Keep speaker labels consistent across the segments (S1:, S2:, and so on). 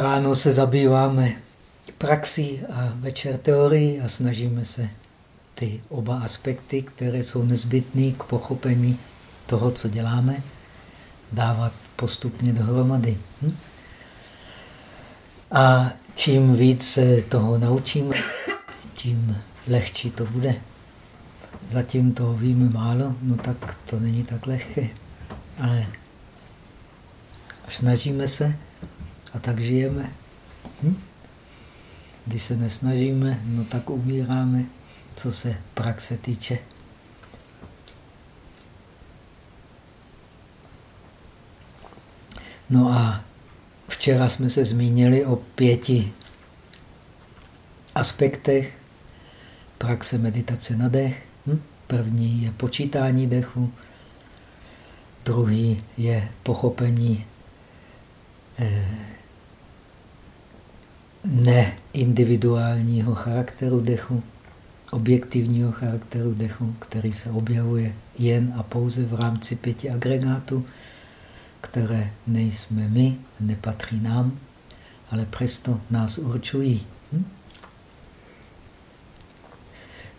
S1: ráno se zabýváme praxí a večer teorií a snažíme se ty oba aspekty, které jsou nezbytné k pochopení toho, co děláme, dávat postupně dohromady. Hm? A čím víc se toho naučíme, tím lehčí to bude. Zatím toho víme málo, no tak to není tak lehké. Ale snažíme se a tak žijeme. Hm? Když se nesnažíme, no tak umíráme, co se praxe týče. No a včera jsme se zmínili o pěti aspektech praxe meditace na dech. Hm? První je počítání dechu, druhý je pochopení eh, neindividuálního charakteru dechu, objektivního charakteru dechu, který se objevuje jen a pouze v rámci pěti agregátů, které nejsme my, nepatří nám, ale přesto nás určují. Hm?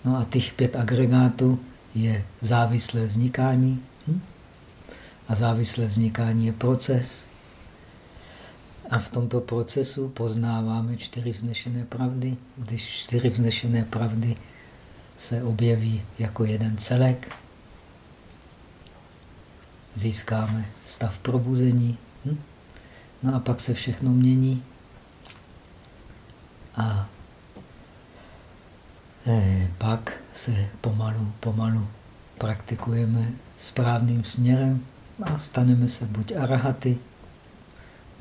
S1: No a těch pět agregátů je závislé vznikání. Hm? A závislé vznikání je proces. A v tomto procesu poznáváme čtyři vznešené pravdy. Když čtyři vznešené pravdy se objeví jako jeden celek, získáme stav probuzení. Hm? No a pak se všechno mění. A eh, pak se pomalu, pomalu praktikujeme správným směrem a staneme se buď arahaty,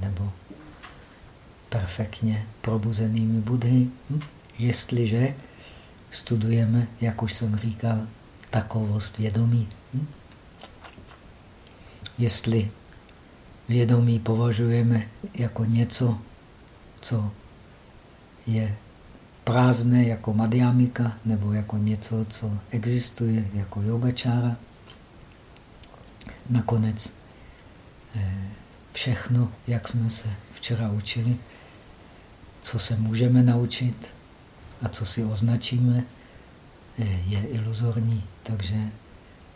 S1: nebo perfektně probuzenými budhy, hm? jestliže studujeme, jak už jsem říkal, takovost vědomí. Hm? Jestli vědomí považujeme jako něco, co je prázdné jako madhyamika, nebo jako něco, co existuje jako yogačára, nakonec eh, všechno, jak jsme se včera učili, co se můžeme naučit a co si označíme, je iluzorní. Takže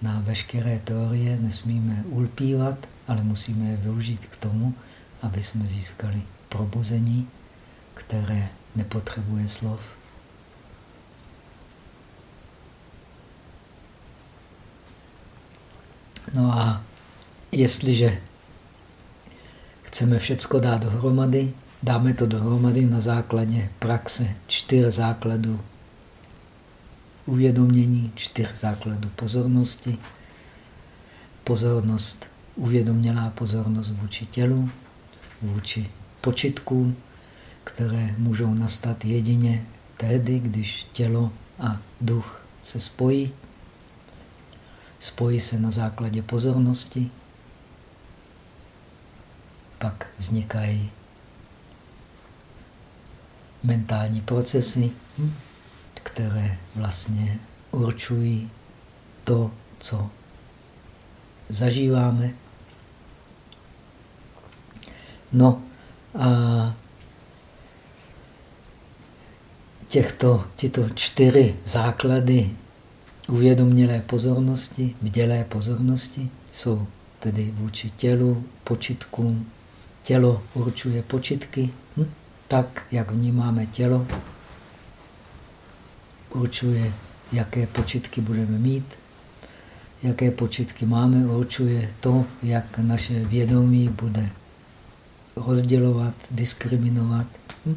S1: na veškeré teorie nesmíme ulpívat, ale musíme je využít k tomu, aby jsme získali probuzení, které nepotřebuje slov. No a jestliže chceme všecko dát dohromady, dáme to dohromady na základě praxe čtyř základů uvědomění, čtyř základů pozornosti. Pozornost, uvědomělá pozornost vůči tělu, vůči počitkům, které můžou nastat jedině tehdy, když tělo a duch se spojí. Spojí se na základě pozornosti, pak vznikají mentální procesy, které vlastně určují to, co zažíváme. No a těchto, tyto čtyři základy uvědomělé pozornosti, vdělé pozornosti, jsou tedy vůči tělu, počitkům. Tělo určuje počitky, hm? Tak, jak vnímáme tělo, určuje, jaké počitky budeme mít. Jaké počitky máme, určuje to, jak naše vědomí bude rozdělovat, diskriminovat. Hm?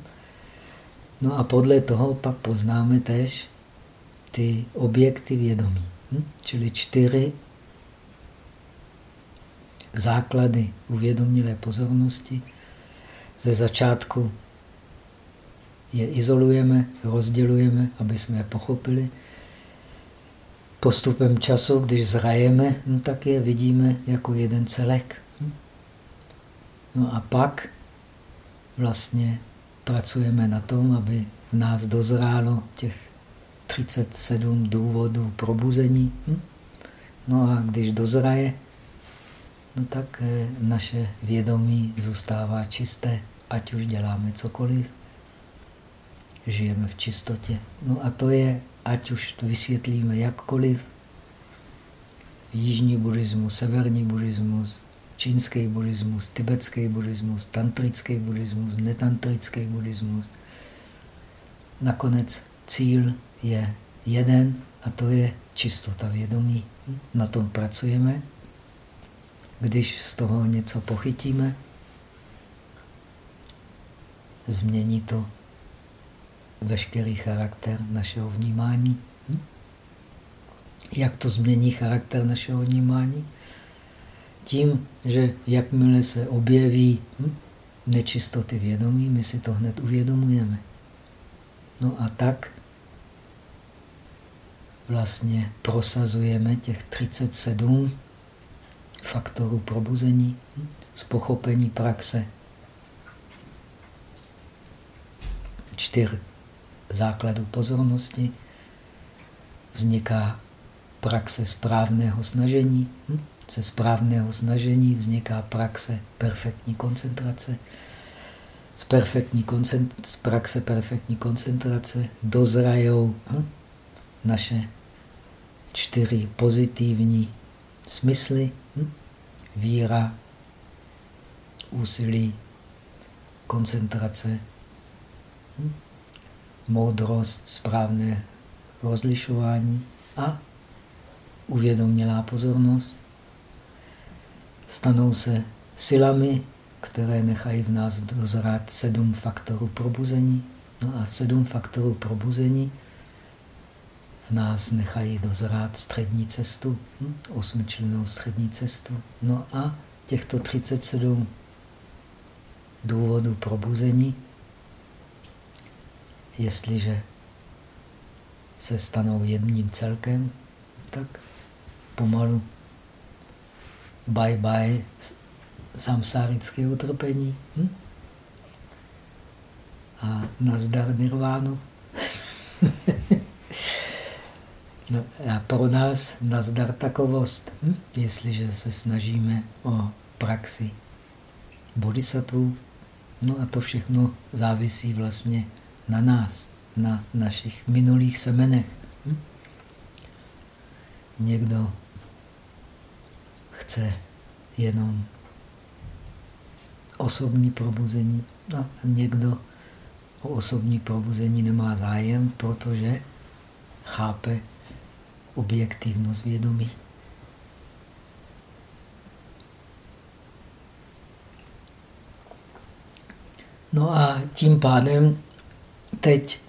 S1: No a podle toho pak poznáme tež ty objekty vědomí. Hm? Čili čtyři základy uvědomilé pozornosti. Ze začátku je izolujeme, rozdělujeme, aby jsme je pochopili. Postupem času, když zrajeme, no tak je vidíme jako jeden celek. No a pak vlastně pracujeme na tom, aby v nás dozrálo těch 37 důvodů probuzení. No a když dozraje, no tak eh, naše vědomí zůstává čisté. ať už děláme cokoliv, žijeme v čistotě. No a to je, ať už to vysvětlíme jakkoliv, jižní buddhismus, severní buddhismus, čínský buddhismus, tibetský buddhismus, tantrický buddhismus, netantrický buddhismus. Nakonec cíl je jeden a to je čistota vědomí. Na tom pracujeme. Když z toho něco pochytíme, změní to veškerý charakter našeho vnímání. Hm? Jak to změní charakter našeho vnímání? Tím, že jakmile se objeví hm, nečistoty vědomí, my si to hned uvědomujeme. No a tak vlastně prosazujeme těch 37 faktorů probuzení hm, z pochopení praxe čtyř základů pozornosti, vzniká praxe správného snažení. Hm? Ze správného snažení vzniká praxe perfektní koncentrace. Z, perfektní koncent z praxe perfektní koncentrace dozrajou hm? naše čtyři pozitivní smysly. Hm? Víra, úsilí, koncentrace, hm? Moudrost, správné rozlišování a uvědomělá pozornost stanou se silami, které nechají v nás dozrát sedm faktorů probuzení. No a sedm faktorů probuzení v nás nechají dozrát střední cestu, hm? osmičlennou střední cestu. No a těchto 37 důvodů probuzení, jestliže se stanou jedním celkem, tak pomalu bye bye samsárické utrpení. Hm? A nazdar nirvánu. no, a pro nás nazdar takovost, hm? jestliže se snažíme o praxi bodhisattvů. No a to všechno závisí vlastně na nás, na našich minulých semenech. Hm? Někdo chce jenom osobní probuzení a někdo o osobní probuzení nemá zájem, protože chápe objektivnost vědomí. No a tím pádem teď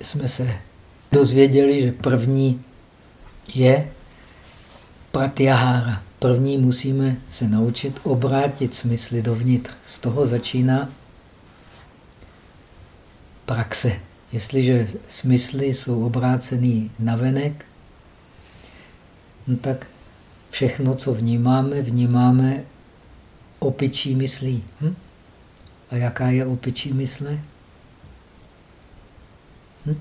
S1: jsme se dozvěděli, že první je pratyahara. První musíme se naučit obrátit smysly dovnitř. Z toho začíná praxe. Jestliže smysly jsou obrácený na venek, no tak všechno, co vnímáme, vnímáme opičí myslí. Hm? A jaká je opičí mysle? Hm?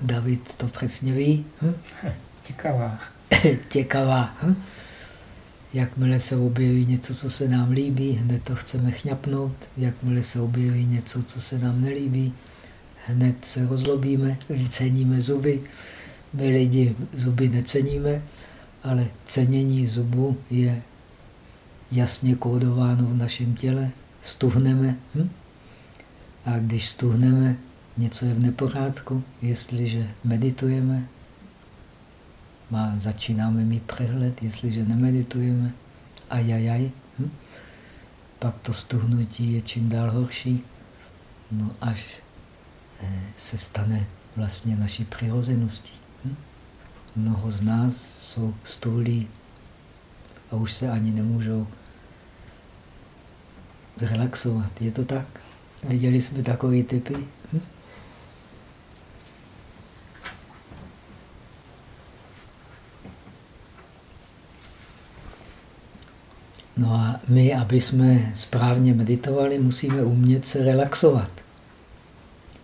S1: David to přesně ví. Hm?
S2: Těkavá.
S1: Těkavá. Hm? Jakmile se objeví něco, co se nám líbí, hned to chceme chňapnout. Jakmile se objeví něco, co se nám nelíbí, hned se rozlobíme, ceníme zuby. My lidi zuby neceníme, ale cenění zubu je jasně kódováno v našem těle. Stuhneme. Hm? A když stuhneme, něco je v nepořádku, jestliže meditujeme, má, začínáme mít přehled, jestliže nemeditujeme, ajajaj, hm? pak to stuhnutí je čím dál horší, no až eh, se stane vlastně naší přirozeností. Hm? Mnoho z nás jsou stůlí a už se ani nemůžou relaxovat. Je to tak? Viděli jsme takové typy? Hm? No a my, aby jsme správně meditovali, musíme umět se relaxovat.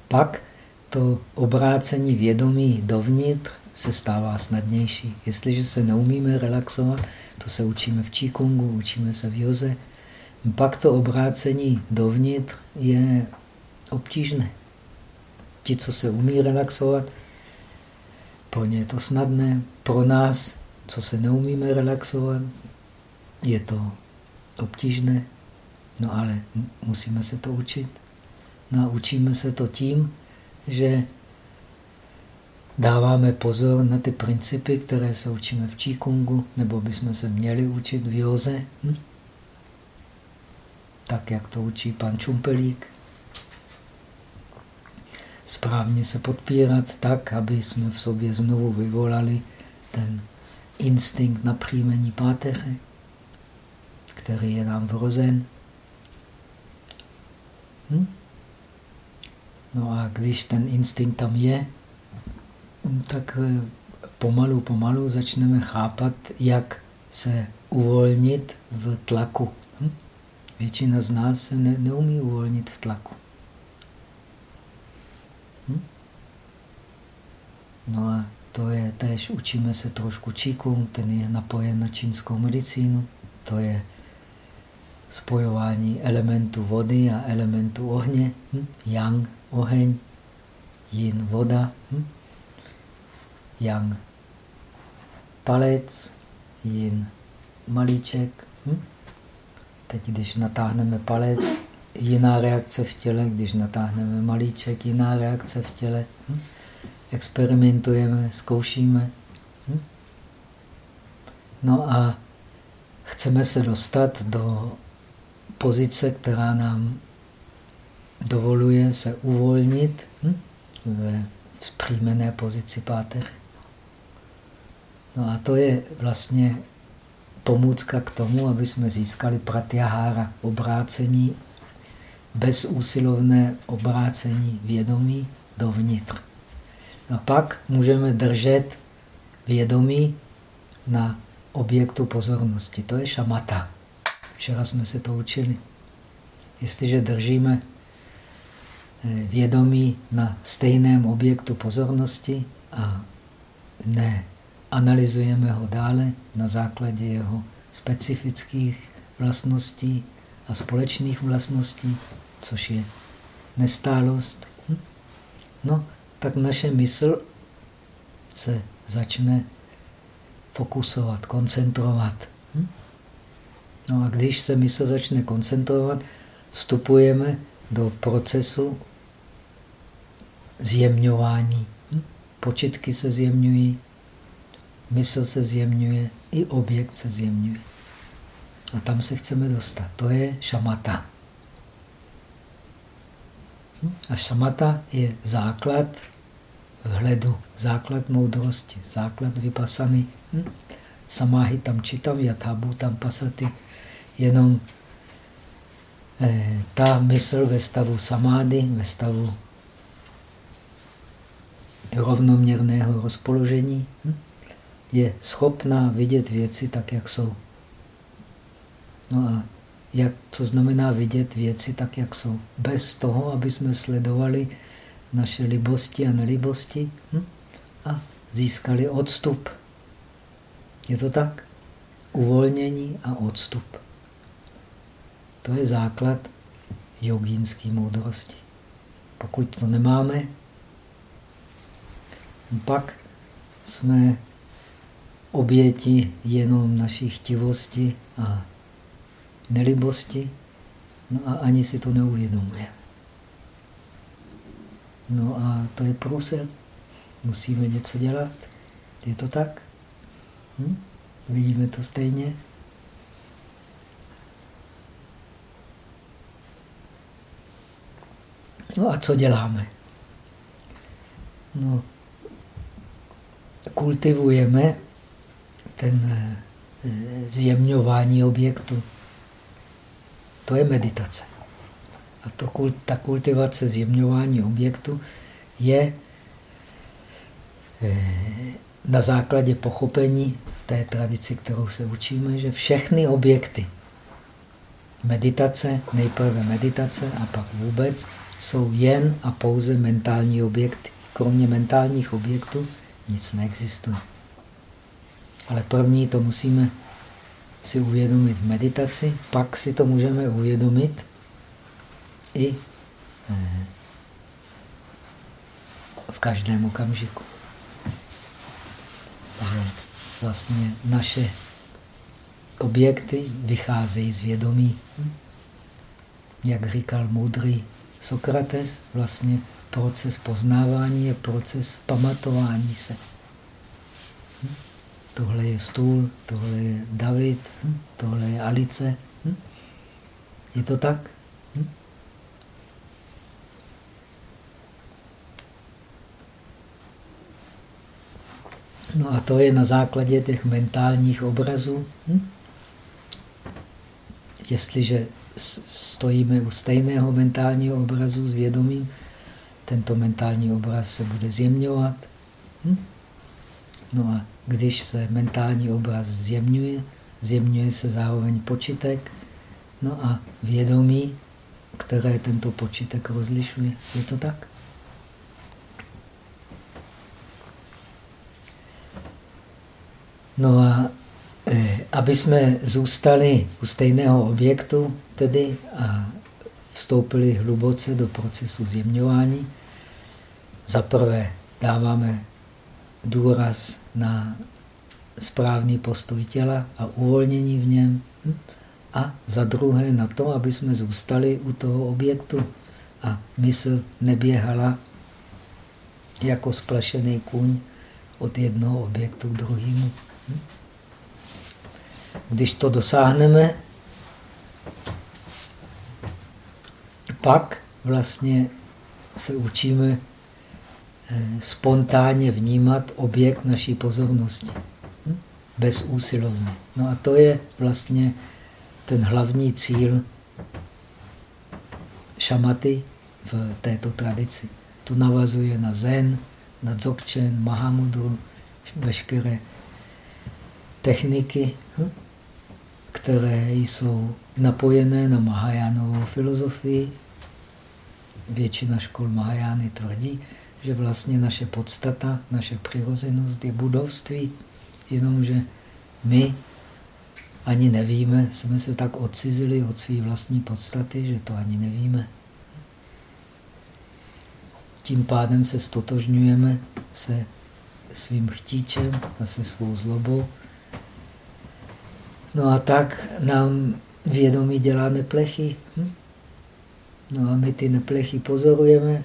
S1: Pak to obrácení vědomí dovnitř se stává snadnější. Jestliže se neumíme relaxovat, to se učíme v Qigongу, učíme se v joze, Pak to obrácení dovnitř je obtížné. Ti, co se umí relaxovat, pro ně je to snadné. Pro nás, co se neumíme relaxovat, je to obtížné. No ale musíme se to učit. Naučíme se to tím, že dáváme pozor na ty principy, které se učíme v Číkungu, nebo bychom se měli učit v Joze. Hm? Tak, jak to učí pan Čumpelík. Správně se podpírat tak, aby jsme v sobě znovu vyvolali ten instinkt na příjmení páteře, který je nám vrozen. Hm? No a když ten instinkt tam je, tak eh, pomalu, pomalu začneme chápat, jak se uvolnit v tlaku. Většina z nás se ne, neumí uvolnit v tlaku. Hm? No a to je tež, učíme se trošku číkům, ten je napojen na čínskou medicínu. To je spojování elementu vody a elementu ohně. Hm? Yang, oheň, yin, voda. Hm? yang palec, yin malíček. Hm? Teď, když natáhneme palec, jiná reakce v těle, když natáhneme malíček, jiná reakce v těle. Hm? Experimentujeme, zkoušíme. Hm? No a chceme se dostat do pozice, která nám dovoluje se uvolnit hm? ve vzpřímené pozici páteře. No a to je vlastně pomůcka k tomu, aby jsme získali pratyahára, obrácení, bezúsilovné obrácení vědomí dovnitř. A pak můžeme držet vědomí na objektu pozornosti. To je šamata. Včera jsme se to učili. Jestliže držíme eh, vědomí na stejném objektu pozornosti a ne analyzujeme ho dále na základě jeho specifických vlastností a společných vlastností, což je nestálost. Hm? No, tak naše mysl se začne fokusovat, koncentrovat. Hm? No a když se mysl začne koncentrovat, vstupujeme do procesu zjemňování. Hm? Počitky se zjemňují, mysl se zjemňuje, i objekt se zjemňuje. A tam se chceme dostat. To je šamata. Hm? A šamata je základ vhledu, základ moudrosti, základ vypasany. Hm? Samáhy tam čitam, jatábu tam pasaty. Jenom eh, ta mysl ve stavu samády, ve stavu rovnoměrného rozpoložení, hm? Je schopná vidět věci tak, jak jsou. No a jak, co znamená vidět věci tak, jak jsou? Bez toho, aby jsme sledovali naše libosti a nelibosti hm? a získali odstup. Je to tak? Uvolnění a odstup. To je základ jogínské moudrosti. Pokud to nemáme, pak jsme oběti jenom naší chtivosti a nelibosti, no a ani si to neuvědomuje. No a to je průsed. Musíme něco dělat. Je to tak? Hm? Vidíme to stejně? No a co děláme? No, kultivujeme ten eh, zjemňování objektu. To je meditace. A to, ta kultivace zjemňování objektu je eh, na základě pochopení v té tradici, kterou se učíme, že všechny objekty meditace, nejprve meditace a pak vůbec, jsou jen a pouze mentální objekty. Kromě mentálních objektů nic neexistuje. Ale první to musíme si uvědomit v meditaci, pak si to můžeme uvědomit i eh, v každém okamžiku. Že vlastně naše objekty vycházejí z vědomí. Jak říkal moudrý Sokrates, vlastně proces poznávání je proces pamatování se. Tohle je stůl, tohle je David, tohle je Alice. Je to tak? No a to je na základě těch mentálních obrazů. Hm? Jestliže stojíme u stejného mentálního obrazu s vědomím, tento mentální obraz se bude zjemňovat. Hm? No a když se mentální obraz zjemňuje, zjemňuje se zároveň počitek, no a vědomí, které tento počitek rozlišuje. Je to tak? No a eh, aby jsme zůstali u stejného objektu tedy a vstoupili hluboce do procesu zjemňování, zaprvé dáváme důraz na správný postoj těla a uvolnění v něm a za druhé na to, aby jsme zůstali u toho objektu a mysl neběhala jako splašený kůň od jednoho objektu k druhému. Když to dosáhneme, pak vlastně se učíme spontánně vnímat objekt naší pozornosti. Hm? Bez úsilovně. No a to je vlastně ten hlavní cíl šamaty v této tradici. To navazuje na zen, na dzogchen, mahamudru, veškeré techniky, hm, které jsou napojené na Mahajánovou filozofii. Většina škol Mahajány tvrdí, že vlastně naše podstata, naše přirozenost je budovství, jenomže my ani nevíme, jsme se tak odcizili od své vlastní podstaty, že to ani nevíme. Tím pádem se stotožňujeme se svým chtíčem a se svou zlobou No a tak nám vědomí dělá neplechy. Hm? No a my ty neplechy pozorujeme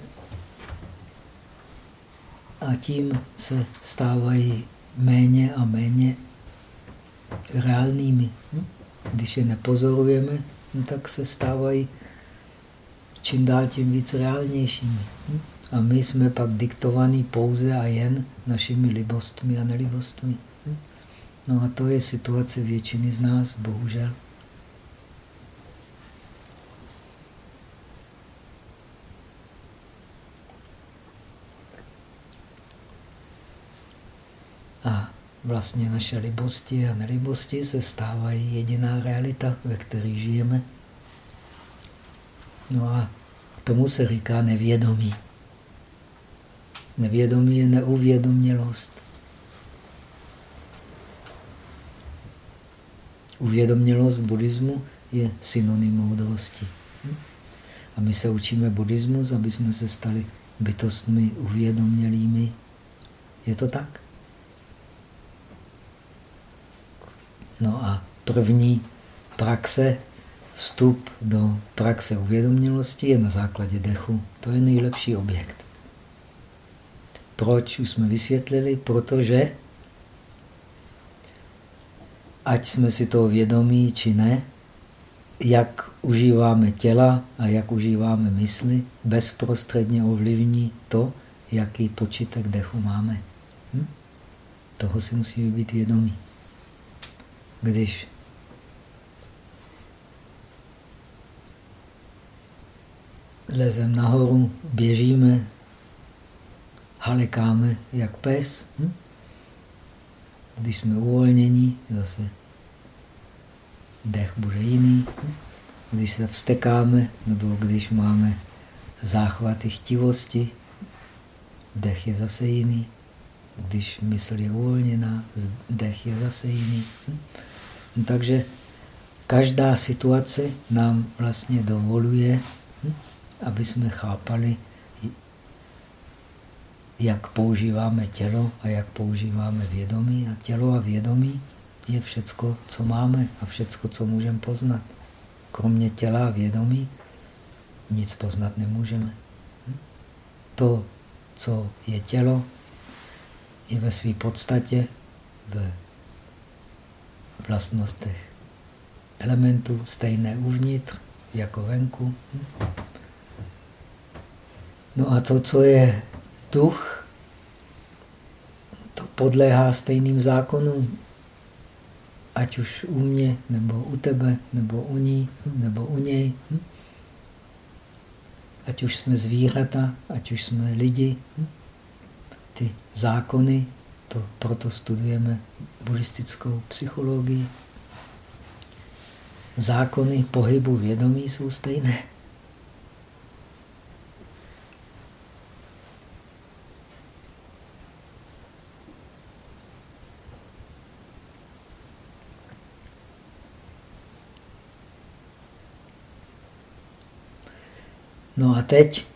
S1: a tím se stávají méně a méně reálnými. Hm? Když je nepozorujeme, no tak se stávají čím dál tím víc reálnějšími. Hm? A my jsme pak diktovaní pouze a jen našimi libostmi a nelibostmi. No a to je situace většiny z nás, bohužel. A vlastně naše libosti a nelibosti se stávají jediná realita, ve které žijeme. No a tomu se říká nevědomí. Nevědomí je neuvědomělost. Uvědomělost v buddhismu je synonym moudrosti. A my se učíme buddhismus, aby jsme se stali bytostmi uvědomělými. Je to tak? No a první praxe, vstup do praxe uvědomělosti je na základě dechu. To je nejlepší objekt. Proč? Už jsme vysvětlili, protože ať jsme si toho vědomí či ne, jak užíváme těla a jak užíváme mysli, bezprostředně ovlivní to, jaký počítek dechu máme. Hm? Toho si musíme být vědomí. Když lezem nahoru, běžíme, halekáme jak pes, hm? Když jsme uvolnění, zase dech bude jiný. Když se vstekáme, nebo když máme záchvaty chtivosti, dech je zase jiný. Když mysl je uvolněná, dech je zase jiný. No, takže každá situace nám vlastně dovoluje, hm, aby jsme chápali, jak používáme tělo a jak používáme vědomí. A tělo a vědomí je všecko, co máme a všecko, co můžeme poznat. Kromě těla a vědomí nic poznat nemůžeme. Hm? To, co je tělo, je ve své podstatě v vlastnostech elementů stejné uvnitř jako venku. No a to, co je duch, to podléhá stejným zákonům. Ať už u mě, nebo u tebe, nebo u ní, nebo u něj. Ať už jsme zvířata, ať už jsme lidi. Ty zákony, to proto studujeme buddhistickou psychologii. Zákony pohybu vědomí jsou stejné. No a teď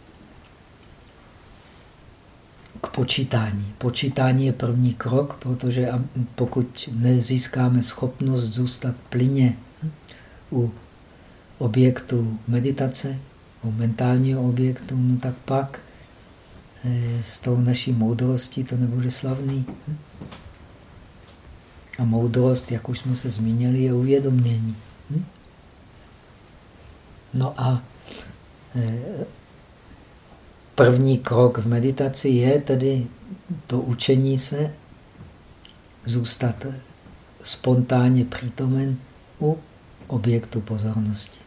S1: k počítání. Počítání je první krok, protože pokud nezískáme schopnost zůstat plyně u objektu meditace, u mentálního objektu, no tak pak eh, s tou naší moudrostí to nebude slavný. A moudrost, jak už jsme se zmínili, je uvědomění. No a Eh, první krok v meditaci je tedy to učení se zůstat spontánně přítomen u objektu pozornosti.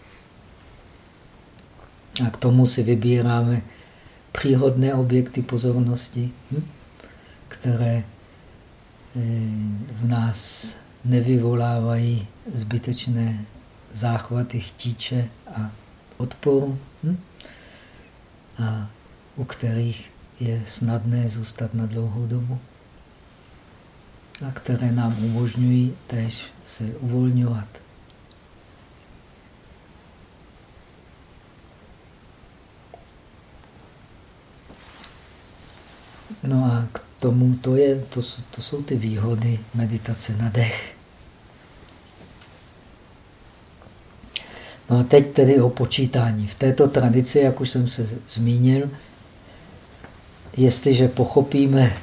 S1: A k tomu si vybíráme příhodné objekty pozornosti, hm, které eh, v nás nevyvolávají zbytečné záchvaty chtíče a odporu hm? a u kterých je snadné zůstat na dlouhou dobu a které nám umožňují též se uvolňovat. No a k tomu to, je, to, to jsou ty výhody meditace na dech. No a teď tedy o počítání. V této tradici, jak už jsem se zmínil, jestliže pochopíme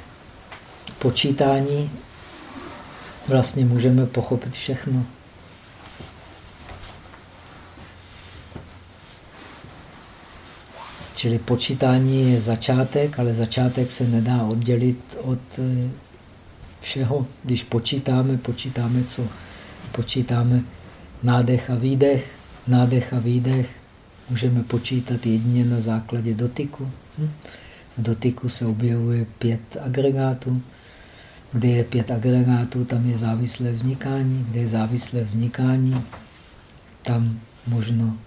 S1: počítání, vlastně můžeme pochopit všechno. Čili počítání je začátek, ale začátek se nedá oddělit od eh, všeho. Když počítáme, počítáme co? Počítáme nádech a výdech, nádech a výdech můžeme počítat jedině na základě dotyku. Hm? Dotyku se objevuje pět agregátů. Kde je pět agregátů, tam je závislé vznikání. Kde je závislé vznikání, tam možno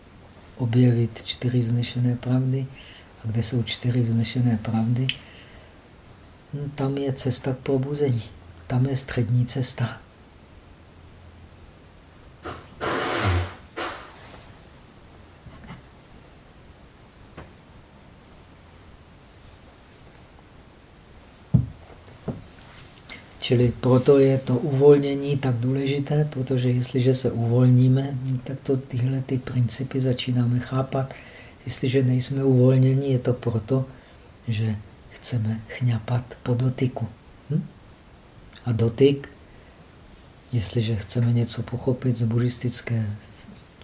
S1: objevit čtyři vznešené pravdy. A kde jsou čtyři vznešené pravdy, hm, tam je cesta k probuzení. Tam je střední cesta. Čili proto je to uvolnění tak důležité, protože jestliže se uvolníme, tak to tyhle ty principy začínáme chápat. Jestliže nejsme uvolněni, je to proto, že chceme chňapat po dotyku. Hm? A dotyk, jestliže chceme něco pochopit z buddhistické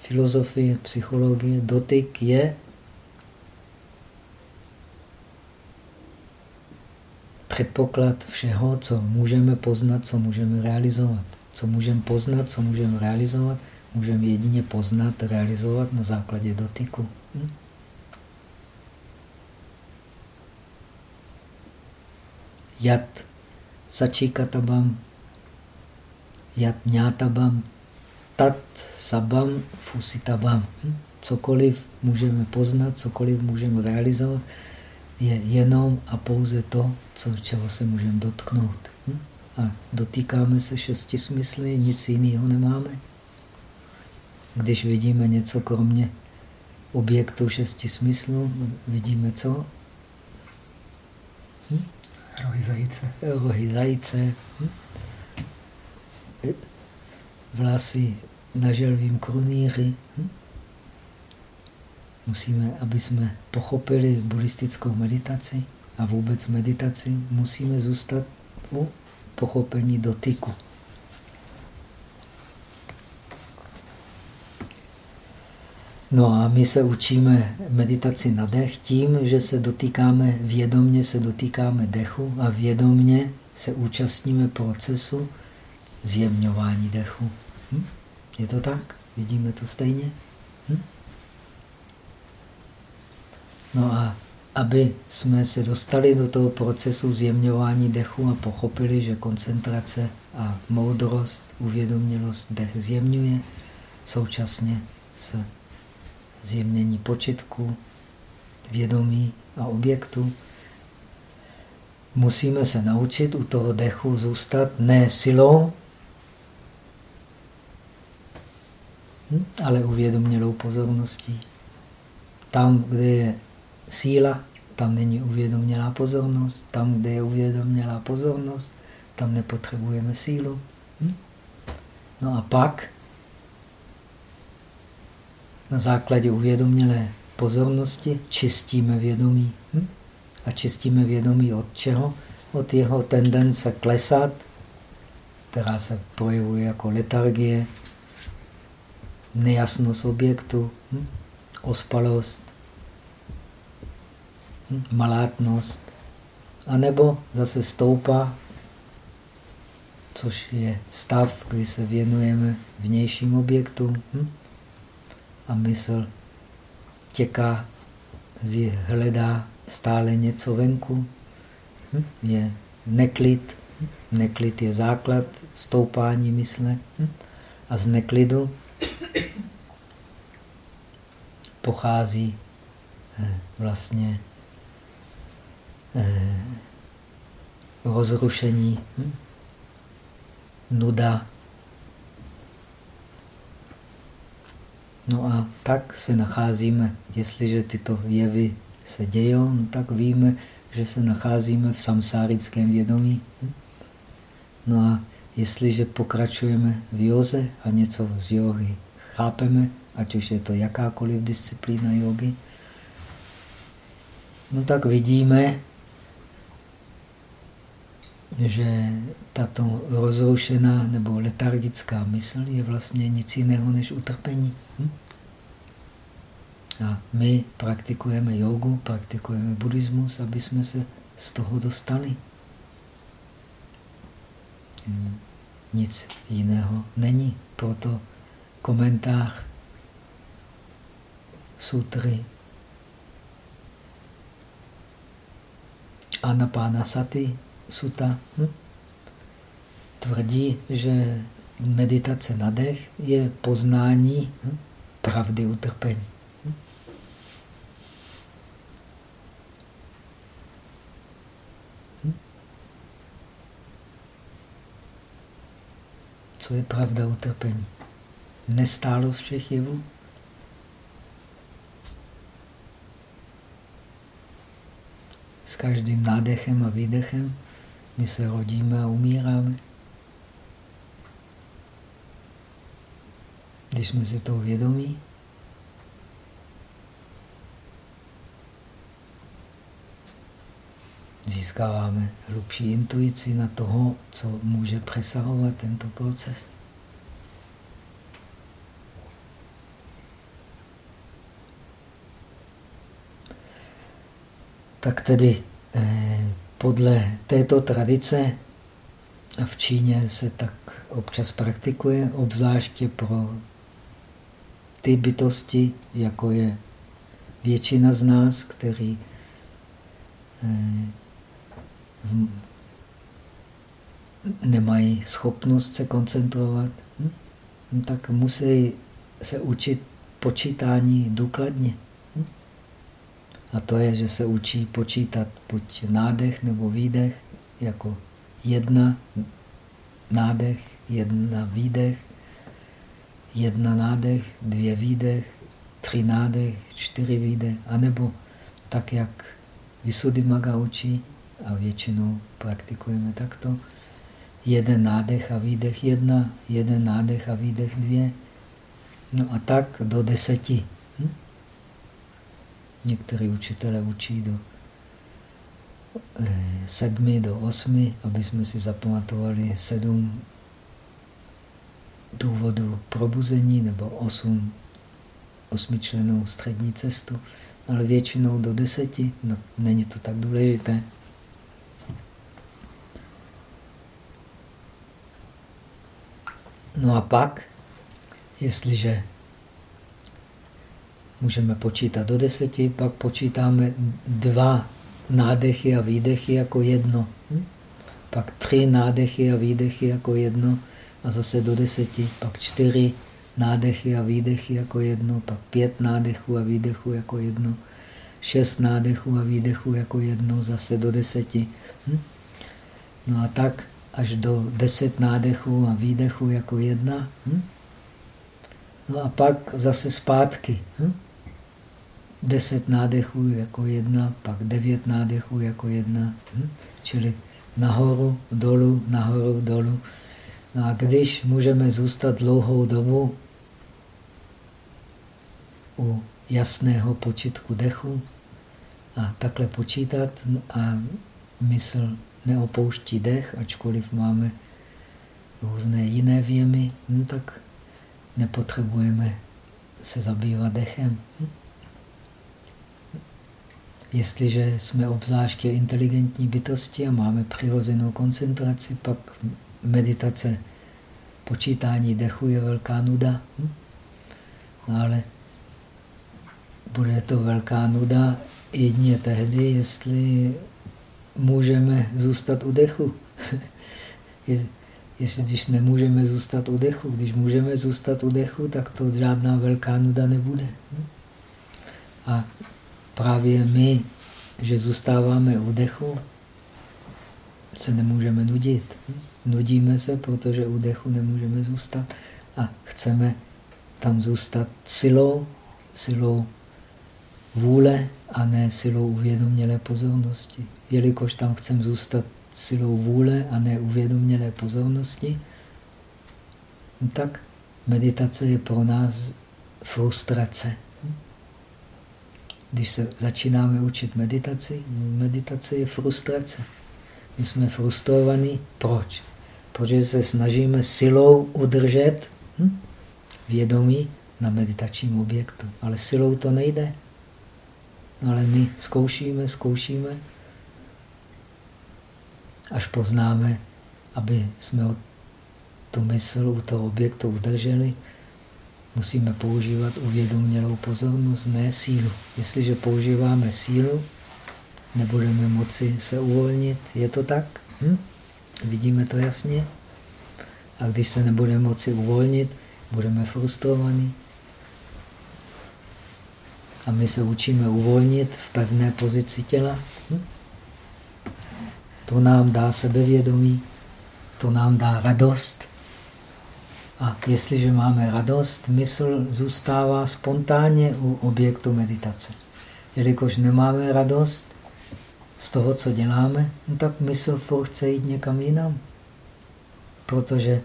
S1: filozofie, psychologie, dotyk je předpoklad všeho, co můžeme poznat, co můžeme realizovat. Co můžeme poznat, co můžeme realizovat, můžeme jedině poznat, realizovat na základě dotyku. Hm? Jat sačikatabam, jat mňátabam, tat sabam fusitabam. Hm? Cokoliv můžeme poznat, cokoliv můžeme realizovat, je jenom a pouze to, co, čeho se můžeme dotknout. Hm? a dotýkáme se šesti smysly, nic jiného nemáme. Když vidíme něco kromě objektu šesti smyslů, vidíme co?
S2: Hm? Rohy zajíce.
S1: Rohy zajíce. Hm? Vlasy na želvým krunýři. Hm? Musíme, aby jsme pochopili buddhistickou meditaci a vůbec meditaci, musíme zůstat u pochopení dotyku. No a my se učíme meditaci na dech tím, že se dotýkáme, vědomně se dotýkáme dechu a vědomně se účastníme procesu zjemňování dechu. Hm? Je to tak? Vidíme to stejně? Hm? No a aby jsme se dostali do toho procesu zjemňování dechu a pochopili, že koncentrace a moudrost, uvědomělost dech zjemňuje, současně s zjemnění počitku, vědomí a objektu, musíme se naučit u toho dechu zůstat ne silou, hm, ale uvědomělou pozorností. Tam, kde je síla, tam není uvědomělá pozornost. Tam, kde je uvědomělá pozornost, tam nepotřebujeme sílu. Hm? No a pak na základě uvědomělé pozornosti čistíme vědomí. Hm? A čistíme vědomí od čeho? Od jeho tendence klesat, která se projevuje jako letargie, nejasnost objektu, hm? ospalost? Malátnost. A nebo zase stoupá, což je stav, kdy se věnujeme vnějším objektům. Hm? a mysl těká, hledá stále něco venku. Hm? Je neklid. Neklid je základ stoupání mysle. Hm? A z neklidu pochází eh, vlastně rozrušení, hm? nuda, No a tak se nacházíme, jestliže tyto jevy se dějí, no tak víme, že se nacházíme v samsárickém vědomí. No a jestliže pokračujeme v joze a něco z jogy chápeme, ať už je to jakákoliv disciplína jogy, no tak vidíme, že tato rozrušená nebo letargická mysl je vlastně nic jiného než utrpení. Hm? A my praktikujeme jogu, praktikujeme buddhismus, aby jsme se z toho dostali. Hm. Nic jiného není. Proto komentář sutry Anapana Sati Suta hm? tvrdí, že meditace na dech je poznání hm? pravdy utrpení. Hm? hm? Co je pravda utrpení? Nestálost všech jevů? S každým nádechem a výdechem my se rodíme a umíráme. Když jsme si to vědomí, získáváme hlubší intuici na toho, co může přesahovat tento proces. Tak tedy eh, podle této tradice, a v Číně se tak občas praktikuje, obzvláště pro ty bytosti, jako je většina z nás, který eh, nemají schopnost se koncentrovat, hm? tak musí se učit počítání důkladně. A to je, že se učí počítat buď nádech nebo výdech jako jedna nádech, jedna výdech, jedna nádech, dvě výdech, tři nádech, čtyři výdech, anebo tak, jak Maga učí, a většinou praktikujeme takto, jeden nádech a výdech jedna, jeden nádech a výdech dvě, no a tak do deseti. Někteří učitelé učí do eh, sedmi, do osmi, aby jsme si zapamatovali sedm důvodů probuzení nebo osm osmičlenou střední cestu, ale většinou do deseti, no, není to tak důležité. No a pak, jestliže můžeme počítat do deseti, pak počítáme dva nádechy a výdechy jako jedno. Hm? Pak tři nádechy a výdechy jako jedno a zase do deseti, pak čtyři nádechy a výdechy jako jedno, pak pět nádechů a výdechů jako jedno, šest nádechů a výdechů jako jedno, zase do deseti. Hm? No a tak až do deset nádechů a výdechů jako jedna. Hm? No a pak zase zpátky. Hm? Deset nádechů jako jedna, pak devět nádechů jako jedna. Hm? Čili nahoru, dolů, nahoru, dolů. No a když můžeme zůstat dlouhou dobu u jasného počitku dechu a takhle počítat a mysl neopouští dech, ačkoliv máme různé jiné věmy, no tak nepotřebujeme se zabývat dechem. Jestliže jsme obzvláště inteligentní bytosti a máme přirozenou koncentraci, pak meditace, počítání dechu je velká nuda. No ale bude to velká nuda jedině tehdy, jestli můžeme zůstat u dechu. Jestli když nemůžeme zůstat u dechu, když můžeme zůstat u dechu, tak to žádná velká nuda nebude. A právě my, že zůstáváme u dechu, se nemůžeme nudit. Nudíme se, protože u dechu nemůžeme zůstat a chceme tam zůstat silou, silou vůle a ne silou uvědomělé pozornosti. Jelikož tam chceme zůstat silou vůle a ne uvědomělé pozornosti, no tak meditace je pro nás frustrace. Když se začínáme učit meditaci, meditace je frustrace. My jsme frustrovaní. Proč? Protože se snažíme silou udržet hm, vědomí na meditačním objektu. Ale silou to nejde. Ale my zkoušíme, zkoušíme, až poznáme, aby jsme tu mysl u toho objektu udrželi, musíme používat uvědomělou pozornost, ne sílu. Jestliže používáme sílu, nebudeme moci se uvolnit. Je to tak? Hm? Vidíme to jasně? A když se nebudeme moci uvolnit, budeme frustrovaní. A my se učíme uvolnit v pevné pozici těla. Hm? To nám dá sebevědomí, to nám dá radost. A jestliže máme radost, mysl zůstává spontánně u objektu meditace. Jelikož nemáme radost z toho, co děláme, no tak mysl chce jít někam jinam. Protože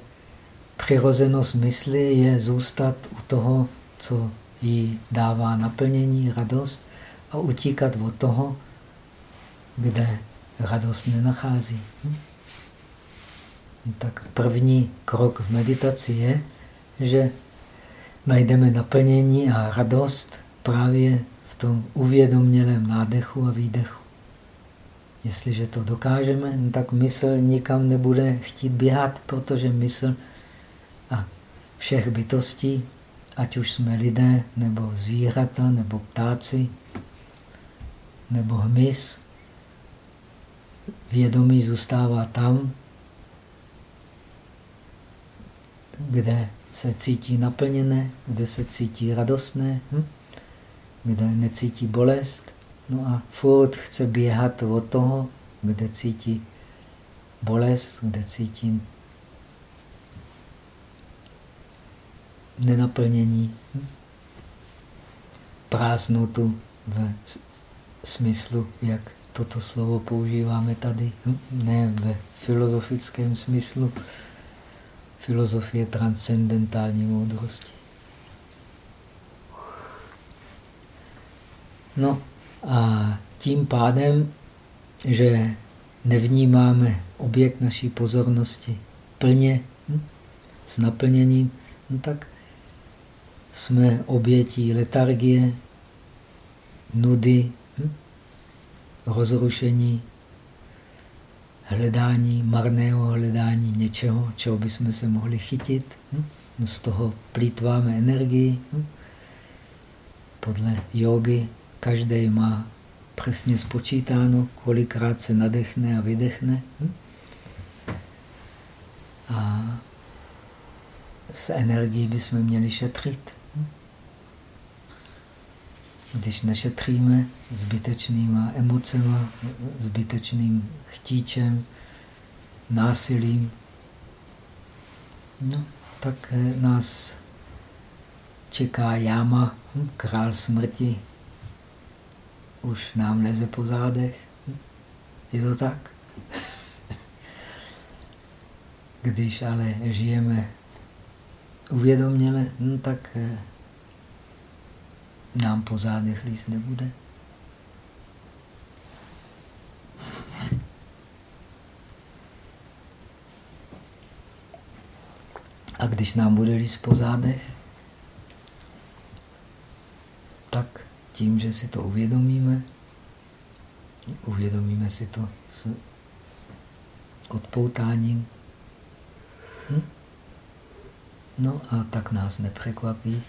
S1: přirozenost mysli je zůstat u toho, co jí dává naplnění, radost a utíkat od toho, kde radost nenachází. Hm? Tak první krok v meditaci je, že najdeme naplnění a radost právě v tom uvědomělém nádechu a výdechu. Jestliže to dokážeme, no tak mysl nikam nebude chtít běhat, protože mysl a všech bytostí, ať už jsme lidé, nebo zvířata, nebo ptáci, nebo hmyz, vědomí zůstává tam, kde se cítí naplněné, kde se cítí radostné, hm? kde necítí bolest. No a furt chce běhat od toho, kde cítí bolest, kde cítí nenaplnění, hm? prázdnotu v smyslu, jak toto slovo používáme tady, hm? ne ve filozofickém smyslu, filozofie transcendentální moudrosti. No a tím pádem, že nevnímáme objekt naší pozornosti plně, hm, s naplněním, no tak jsme obětí letargie, nudy, hm, rozrušení, hledání, marného hledání něčeho, čeho bychom se mohli chytit. Hm? No z toho plítváme energii. Hm? Podle jogy každý má přesně spočítáno, kolikrát se nadechne a vydechne. Hm? A s energií bychom měli šetřit. Když nešetříme zbytečnýma emocema, zbytečným chtíčem, násilím, no, tak eh, nás čeká jáma, hm, král smrti, už nám leze po zádech. Je to tak? Když ale žijeme uvědoměle, no tak eh, nám po zádech líst nebude. A když nám bude líst po zádech, tak tím, že si to uvědomíme, uvědomíme si to s odpoutáním, hm? no a tak nás nepřekvapí,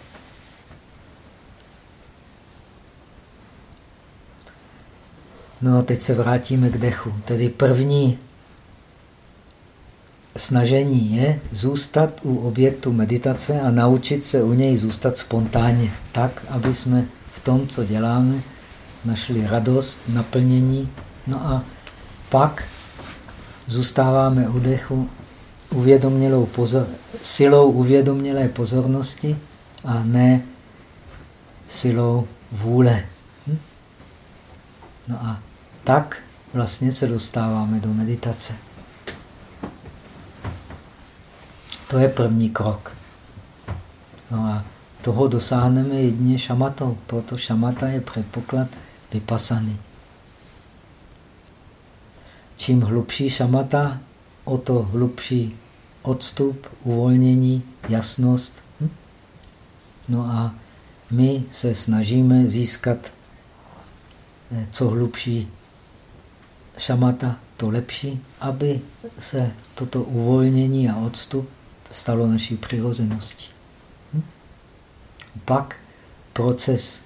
S1: No a teď se vrátíme k dechu. Tedy první snažení je zůstat u objektu meditace a naučit se u něj zůstat spontánně, tak, aby jsme v tom, co děláme, našli radost, naplnění. No a pak zůstáváme u dechu uvědomělou pozor, silou uvědomělé pozornosti a ne silou vůle. Hm? No a tak vlastně se dostáváme do meditace. To je první krok. No a toho dosáhneme jedině šamatou, proto šamata je předpoklad vypasany. Čím hlubší šamata, o to hlubší odstup, uvolnění, jasnost. Hm? No a my se snažíme získat eh, co hlubší šamata, to lepší, aby se toto uvolnění a odstup stalo naší přirozeností. Hm? Pak proces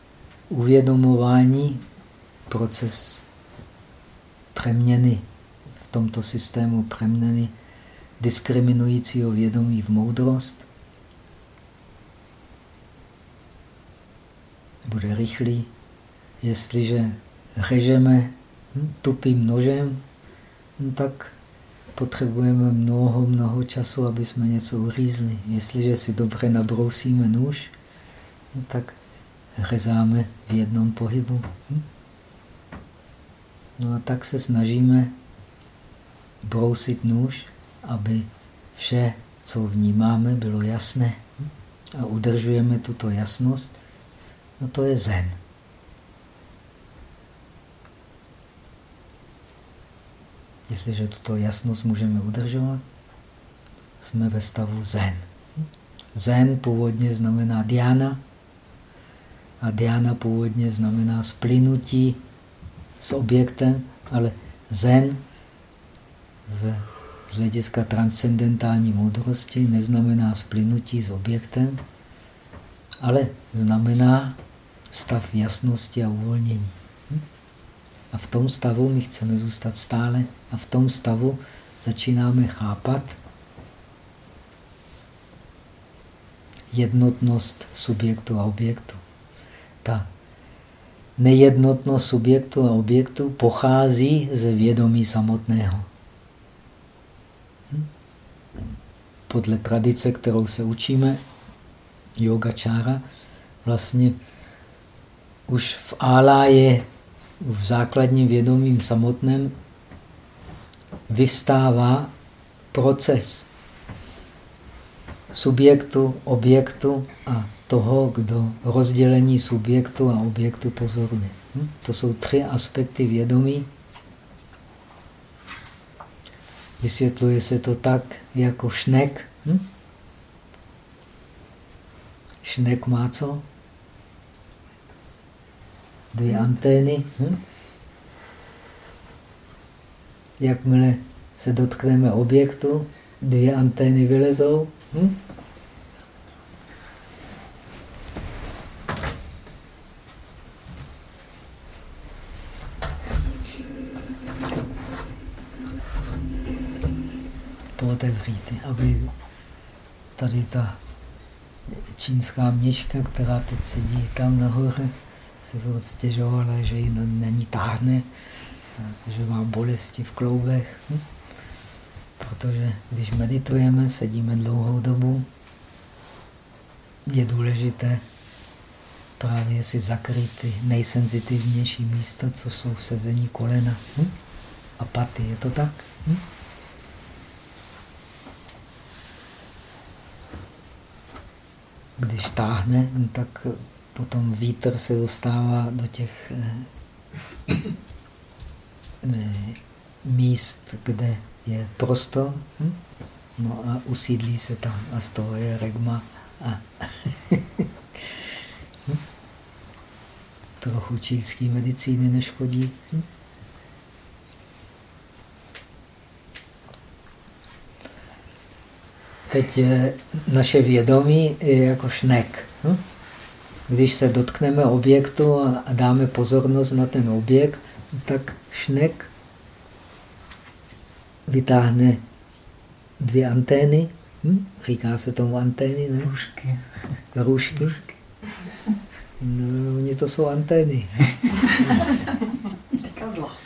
S1: uvědomování, proces přeměny v tomto systému přeměny diskriminujícího vědomí v moudrost bude rychlý, jestliže řežeme hm, tupým nožem, hm, tak potřebujeme mnoho, mnoho času, aby jsme něco uřízli. Jestliže si dobře nabrousíme nůž, hm, tak řezáme v jednom pohybu. Hm? No a tak se snažíme brousit nůž, aby vše, co vnímáme, bylo jasné. Hm? A udržujeme tuto jasnost. No to je zen. Jestliže tuto jasnost můžeme udržovat, jsme ve stavu zen. Zen původně znamená diana a diana původně znamená splynutí s objektem, ale zen v, z hlediska transcendentální moudrosti neznamená splynutí s objektem, ale znamená stav jasnosti a uvolnění. A v tom stavu my chceme zůstat stále a v tom stavu začínáme chápat jednotnost subjektu a objektu. Ta nejednotnost subjektu a objektu pochází ze vědomí samotného. Hm? Podle tradice, kterou se učíme, yogačára, vlastně už v ála je v základním vědomím samotném vystává proces subjektu, objektu a toho, kdo rozdělení subjektu a objektu pozoruje. Hm? To jsou tři aspekty vědomí. Vysvětluje se to tak jako šnek. Hm? Šnek má co? Dvě antény. Hm? Jakmile se dotkneme objektu, dvě antény vylezou. Hm? Pootevříte, aby tady ta čínská měška, která teď sedí tam nahoře, se stěžovala, že ji není táhne, že má bolesti v kloubech. Hm? Protože když meditujeme, sedíme dlouhou dobu, je důležité právě si zakrýt ty nejsenzitivnější místa, co jsou v sezení kolena hm? a paty. Je to tak? Hm? Když táhne, tak potom vítr se dostává do těch eh, míst, kde je prostor, hm? no a usídlí se tam a z toho je regma a hm? trochu čínské medicíny neškodí. Hm? Teď naše vědomí je jako šnek. Hm? Když se dotkneme objektu a dáme pozornost na ten objekt, tak šnek vytáhne dvě antény. Hm? Říká se tomu antény, ne?
S2: Růžky.
S1: Růžky? Růžky. No, oni to jsou antény.
S2: Tykadla.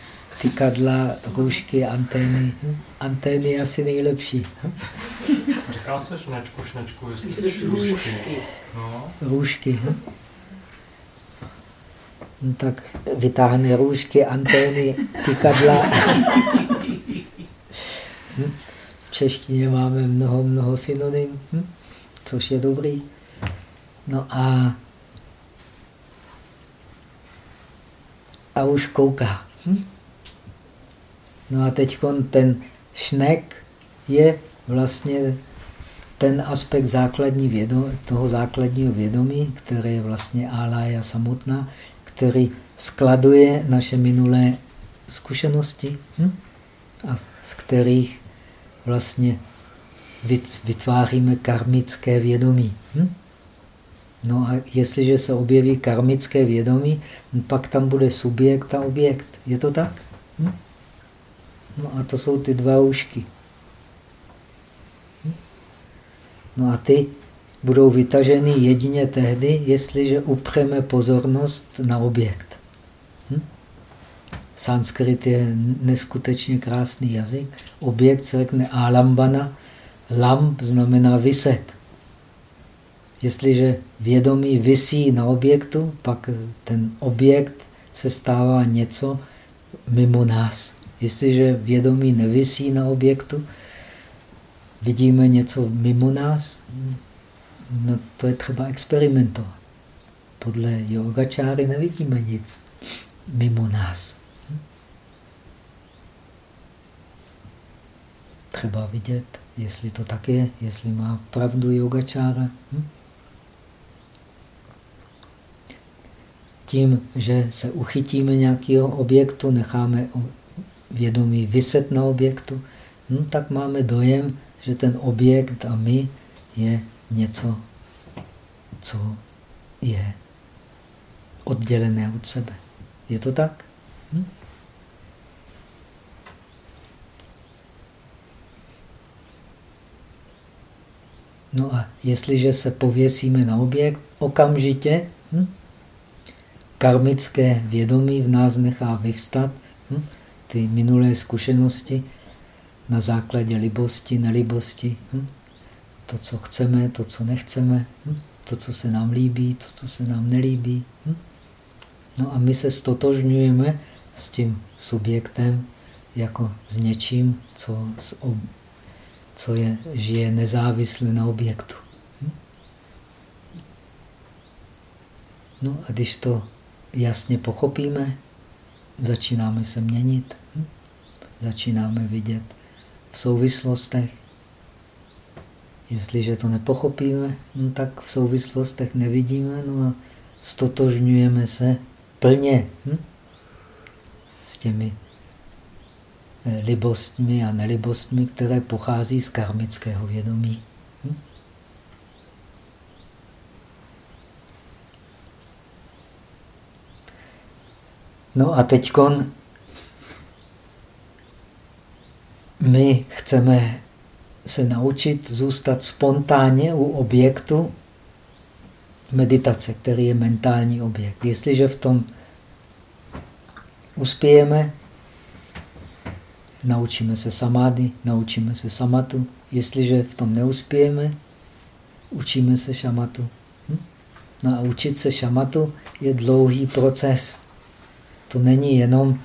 S1: Tykadla, růžky, antény. Antény je asi nejlepší.
S3: Říká se šnečku, šnečku, jestli růžky.
S1: No. Růžky. Hm? No, tak vytáhne růžky, antény, tykadla. Hm? V češtině máme mnoho, mnoho synonym, hm? což je dobrý. No a, a už kouká. Hm? No a teď ten šnek je vlastně ten aspekt základní vědomí, toho základního vědomí, který je vlastně álája samotná, který skladuje naše minulé zkušenosti hm? a z kterých vlastně vytváříme karmické vědomí. Hm? No a jestliže se objeví karmické vědomí, pak tam bude subjekt a objekt. Je to tak? Hm? No a to jsou ty dva úšky. Hm? No a ty budou vytaženy jedině tehdy, jestliže upřeme pozornost na objekt. Hm? Sanskrit je neskutečně krásný jazyk. Objekt se řekne alambana. Lamb znamená vyset. Jestliže vědomí vysí na objektu, pak ten objekt se stává něco mimo nás. Jestliže vědomí nevisí na objektu, vidíme něco mimo nás, no to je třeba experimentovat. Podle yogačáry nevidíme nic mimo nás. Třeba vidět, jestli to tak je, jestli má pravdu yogačára. Tím, že se uchytíme nějakého objektu, necháme vědomí vyset na objektu, hm, tak máme dojem, že ten objekt a my je něco, co je oddělené od sebe. Je to tak? Hm? No a jestliže se pověsíme na objekt, okamžitě hm, karmické vědomí v nás nechá vyvstat hm, ty minulé zkušenosti na základě libosti, nelibosti, hm, to, co chceme, to, co nechceme, hm, to, co se nám líbí, to, co se nám nelíbí. Hm? No a my se stotožňujeme s tím subjektem jako s něčím, co, co je, žije nezávisle na objektu. Hm? No a když to jasně pochopíme, začínáme se měnit, hm? začínáme vidět v souvislostech. Jestliže to nepochopíme, no tak v souvislostech nevidíme no a stotožňujeme se plně hm? s těmi eh, libostmi a nelibostmi, které pochází z karmického vědomí. Hm? No a teď my chceme se naučit zůstat spontánně u objektu meditace, který je mentální objekt. Jestliže v tom uspějeme, naučíme se samády, naučíme se samatu. Jestliže v tom neuspějeme, učíme se šamatu. Hm? No a učit se šamatu je dlouhý proces. To není jenom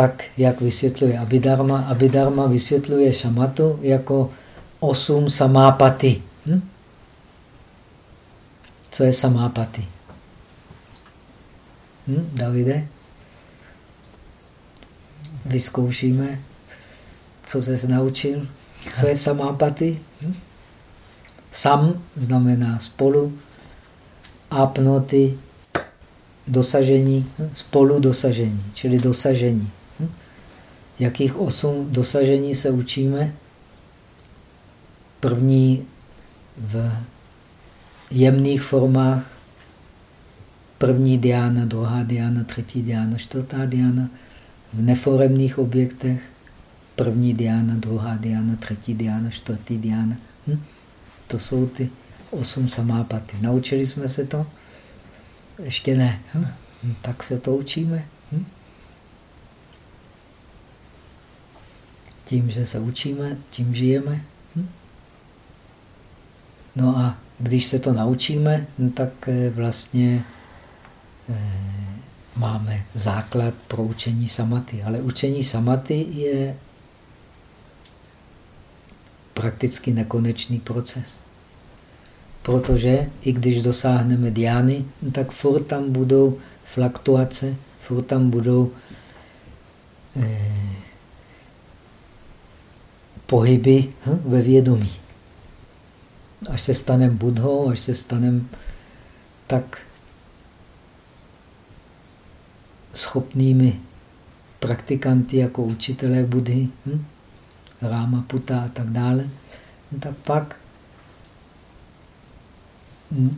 S1: tak, jak vysvětluje Abhidharma. Abhidharma vysvětluje šamatu jako osm samápaty. Hm? Co je samápaty? Hm, Davide? Vyzkoušíme, co se naučil. Co je samápaty? Hm? Sam znamená spolu, apnoty dosažení, hm? spolu dosažení, čili dosažení. Jakých osm dosažení se učíme? První v jemných formách. První diána, druhá diána, třetí diána, čtvrtá diána. V neforemných objektech první diána, druhá diána, třetí diána, čtvrtý diána. Hm? To jsou ty osm samápaty. Naučili jsme se to? Ještě ne. Hm? Tak se to učíme. Hm? Tím, že se učíme, tím žijeme. Hm? No a když se to naučíme, no tak eh, vlastně eh, máme základ pro učení samaty. Ale učení samaty je prakticky nekonečný proces. Protože i když dosáhneme diány, no tak furt tam budou fluktuace, furt tam budou eh, pohyby hm, ve vědomí až se staneme budhou, až se staneme tak schopnými praktikanty jako učitelé Budhy, hm? Ráma, Puta a tak dále, no tak pak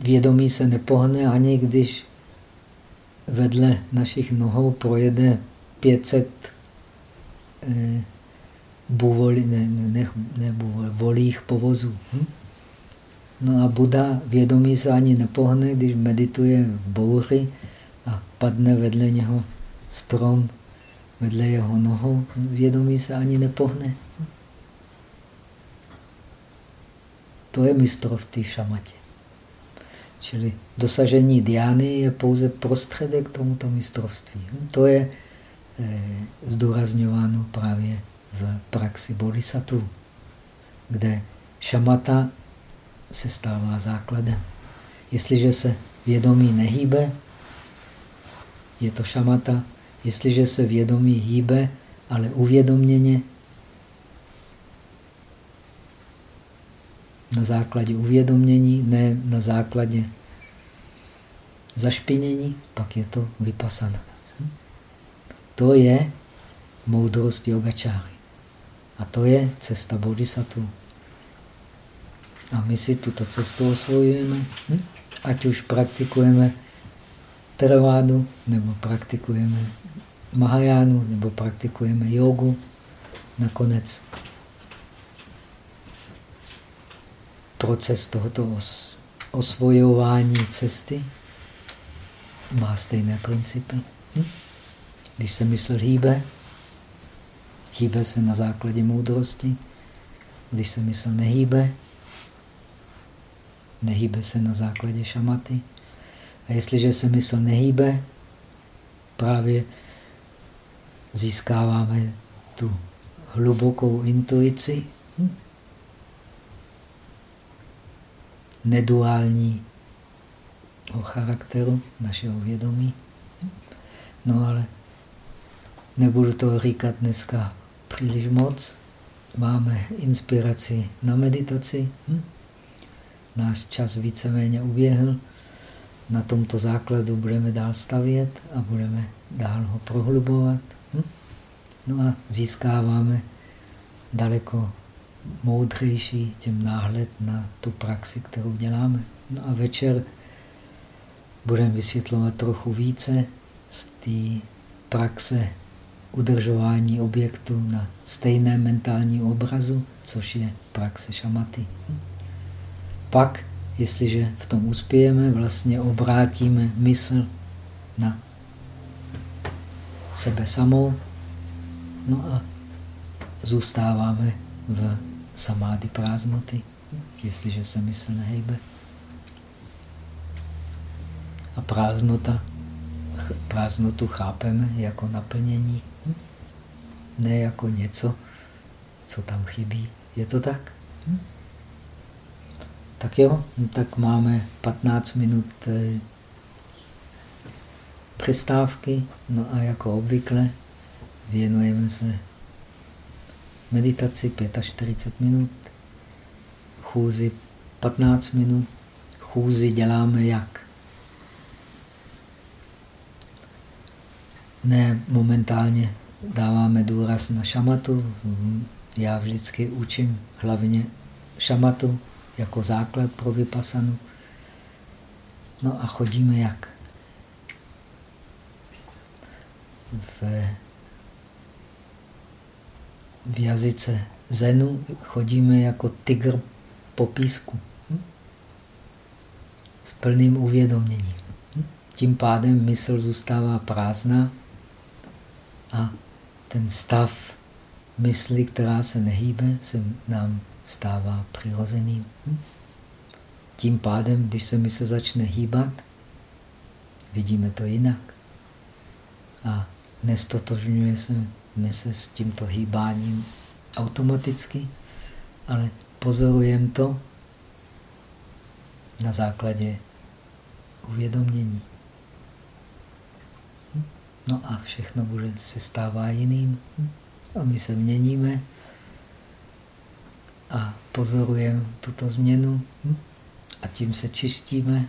S1: vědomí se nepohne, ani když vedle našich nohou projede 500 eh, buvoli, ne, ne, ne buvoli, volích povozů. Hm? No a Buda vědomí se ani nepohne, když medituje v bouři a padne vedle něho strom, vedle jeho nohou, vědomí se ani nepohne. To je mistrovství v šamatě. Čili dosažení diány je pouze prostředek tomuto mistrovství. To je eh, zdůrazňováno právě v praxi bodhisattva, kde šamata se stává základem. Jestliže se vědomí nehýbe, je to šamata. Jestliže se vědomí hýbe, ale uvědoměně, na základě uvědomění, ne na základě zašpinění, pak je to vypasana. To je moudrost yogačáry. A to je cesta bodhisattva. A my si tuto cestu osvojujeme, hm? ať už praktikujeme teravádu, nebo praktikujeme Mahajánu, nebo praktikujeme jogu. Nakonec proces tohoto os osvojování cesty má stejné principy. Hm? Když se mysl hýbe, hýbe se na základě moudrosti. Když se mysl nehýbe, Nehýbe se na základě šamaty. A jestliže se mysl nehýbe, právě získáváme tu hlubokou intuici, neduální charakteru našeho vědomí. No ale nebudu to říkat dneska příliš moc. Máme inspiraci na meditaci. Hm? Náš čas víceméně uběhl. Na tomto základu budeme dál stavět a budeme dál ho prohlubovat. Hm? No a získáváme daleko moudřejší tím náhled na tu praxi, kterou děláme. No a večer budeme vysvětlovat trochu více z té praxe udržování objektu na stejném mentálním obrazu, což je praxe šamaty. Pak, jestliže v tom uspějeme, vlastně obrátíme mysl na sebe samou, no a zůstáváme v samády prázdnoty, jestliže se mysl nehejbe. A prázdnota, prázdnotu chápeme jako naplnění, ne jako něco, co tam chybí. Je to tak? Tak jo, tak máme 15 minut eh, přestávky, no a jako obvykle věnujeme se meditaci 45 minut, chůzi 15 minut. Chůzi děláme jak? Ne momentálně dáváme důraz na šamatu. Já vždycky učím hlavně šamatu jako základ pro vypasanu. No a chodíme jak? V v jazyce Zenu chodíme jako tygr po písku. Hm? S plným uvědoměním. Hm? Tím pádem mysl zůstává prázdná a ten stav mysli, která se nehýbe, se nám stává přirozeným. Hm? Tím pádem, když se mysl začne hýbat, vidíme to jinak. A nestotožňuje se se s tímto hýbáním automaticky, ale pozorujeme to na základě uvědomění. No a všechno bude se stává jiným. A my se měníme a pozorujeme tuto změnu a tím se čistíme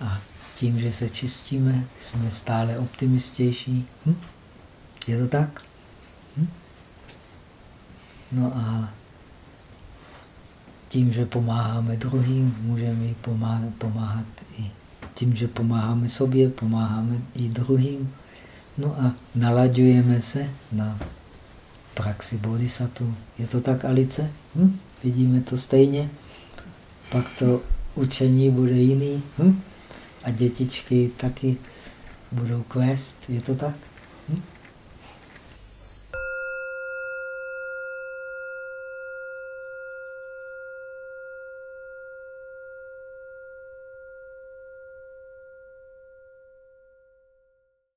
S1: a tím, že se čistíme, jsme stále optimistější. Je to tak? No a tím, že pomáháme druhým, můžeme pomáhat i tím, že pomáháme sobě, pomáháme i druhým. No a nalaďujeme se na praxi bodhisattva. Je to tak, Alice? Hm? Vidíme to stejně? Pak to učení bude jiný. Hm? A dětičky taky budou kvést. Je to tak?